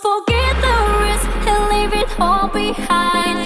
forget the risk and leave it all behind.